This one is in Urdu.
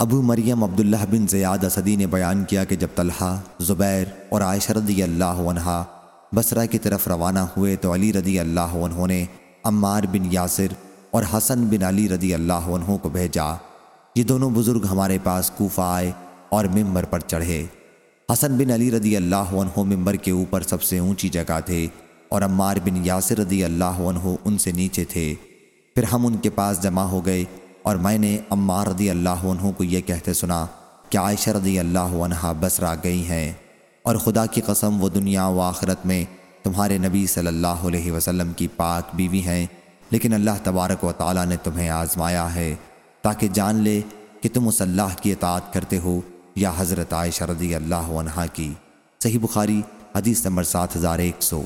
ابو مریم عبداللہ بن زیاد اسدی نے بیان کیا کہ جب طلحہ، زبیر اور عائشہ رضی اللہ عنہ بسرہ کی طرف روانہ ہوئے تو علی رضی اللہ عنہ نے عمار بن یاسر اور حسن بن علی رضی اللہ عنہ کو بھیجا۔ یہ دونوں بزرگ ہمارے پاس کوفہ آئے اور ممبر پر چڑھے۔ حسن بن علی رضی اللہ عنہ ممبر کے اوپر سب سے اونچی جگہ تھے اور عمار بن یاسر رضی اللہ عنہ ان سے نیچے تھے۔ پھر ہم ان کے پاس جمع ہو گئے ہم اور میں نے عمار رضی اللہ عنہ کو یہ کہتے سنا کہ عائشہ رضی اللہ عنہ بسرا گئی ہیں اور خدا کی قسم وہ دنیا و آخرت میں تمہارے نبی صلی اللہ علیہ وسلم کی پاک بیوی ہیں، لیکن اللہ تبارک و تعالیٰ نے تمہیں آزمایا ہے تاکہ جان لے کہ تم اس اللہ کی اطاعت کرتے ہو یا حضرت عائشہ رضی اللہ عنہ کی۔ صحیح بخاری، حدیث نمبر 7100